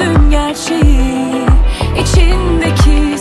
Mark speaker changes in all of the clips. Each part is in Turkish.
Speaker 1: gördüm gerçeği. İçindeki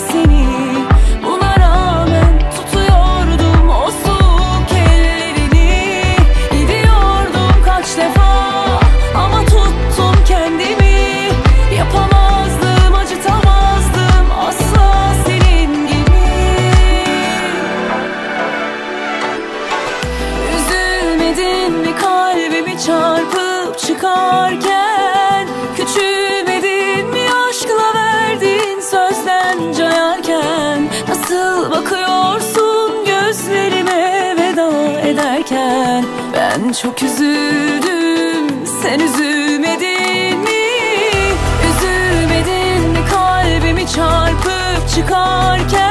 Speaker 1: Çok üzüldüm sen üzülmedin mi? Üzülmedin mi kalbimi çarpıp çıkarken?